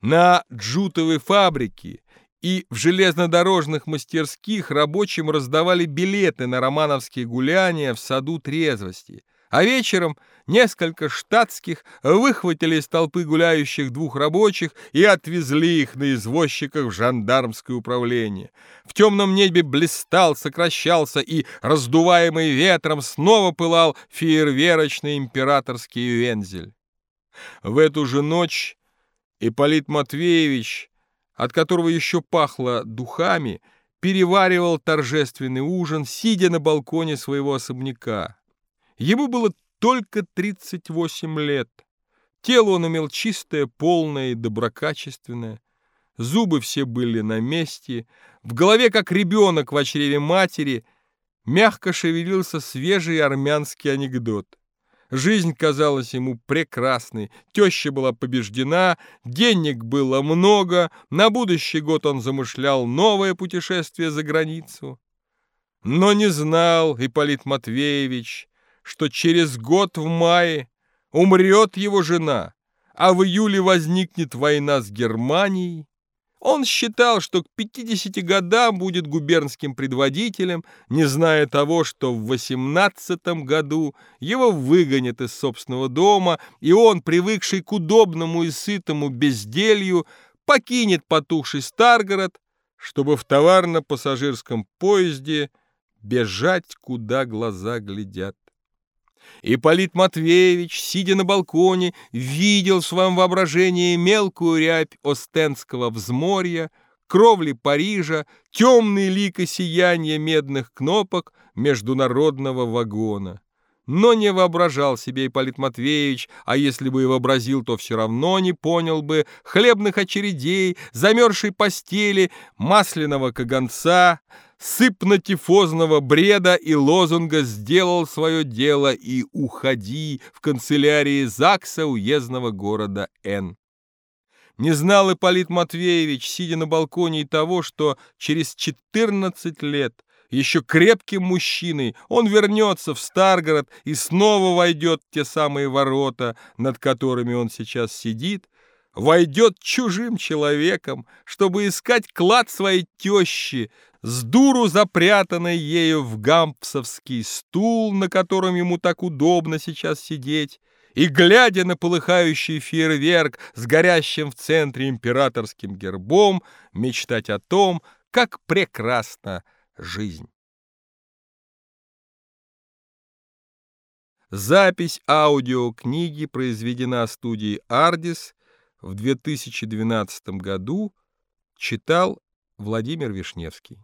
На джутовой фабрике и в железнодорожных мастерских рабочим раздавали билеты на романовские гуляния в саду трезвости, а вечером несколько штатских выхватили из толпы гуляющих двух рабочих и отвезли их на извозчиках в жандармское управление. В темном небе блистал, сокращался и, раздуваемый ветром, снова пылал фейерверочный императорский вензель. В эту же ночь Ипполит Матвеевич, от которого еще пахло духами, переваривал торжественный ужин, сидя на балконе своего особняка. Ему было только 38 лет. Тело он имел чистое, полное и доброкачественное. Зубы все были на месте. В голове, как ребенок в чреве матери, мягко шевелился свежий армянский анекдот. Жизнь казалась ему прекрасной, теща была побеждена, денег было много, на будущий год он замышлял новое путешествие за границу. Но не знал Ипполит Матвеевич, что через год в мае умрет его жена, а в июле возникнет война с Германией, он считал, что к 50 годам будет губернским предводителем, не зная того, что в 18 году его выгонят из собственного дома, и он, привыкший к удобному и сытому безделью, покинет потухший Старгород, чтобы в товарно-пассажирском поезде бежать, куда глаза глядят. Ипполит Матвеевич, сидя на балконе, видел в своем воображении мелкую рябь Остенского взморья, кровли Парижа, темные лик и сияние медных кнопок международного вагона. Но не воображал себе Ипполит Матвеевич, а если бы и вообразил, то все равно не понял бы хлебных очередей, замерзшей постели, масляного каганца, сыпно-тифозного бреда и лозунга «Сделал свое дело и уходи» в канцелярии ЗАГСа уездного города Н. Не знал Ипполит Матвеевич, сидя на балконе, и того, что через 14 лет еще крепким мужчиной он вернется в Старгород и снова войдет в те самые ворота, над которыми он сейчас сидит, войдет чужим человеком, чтобы искать клад своей тещи, с дуру запрятанной ею в гампсовский стул, на котором ему так удобно сейчас сидеть, и, глядя на полыхающий фейерверк с горящим в центре императорским гербом, мечтать о том, как прекрасна жизнь. Запись аудиокниги произведена студией «Ардис» в 2012 году, читал Владимир Вишневский.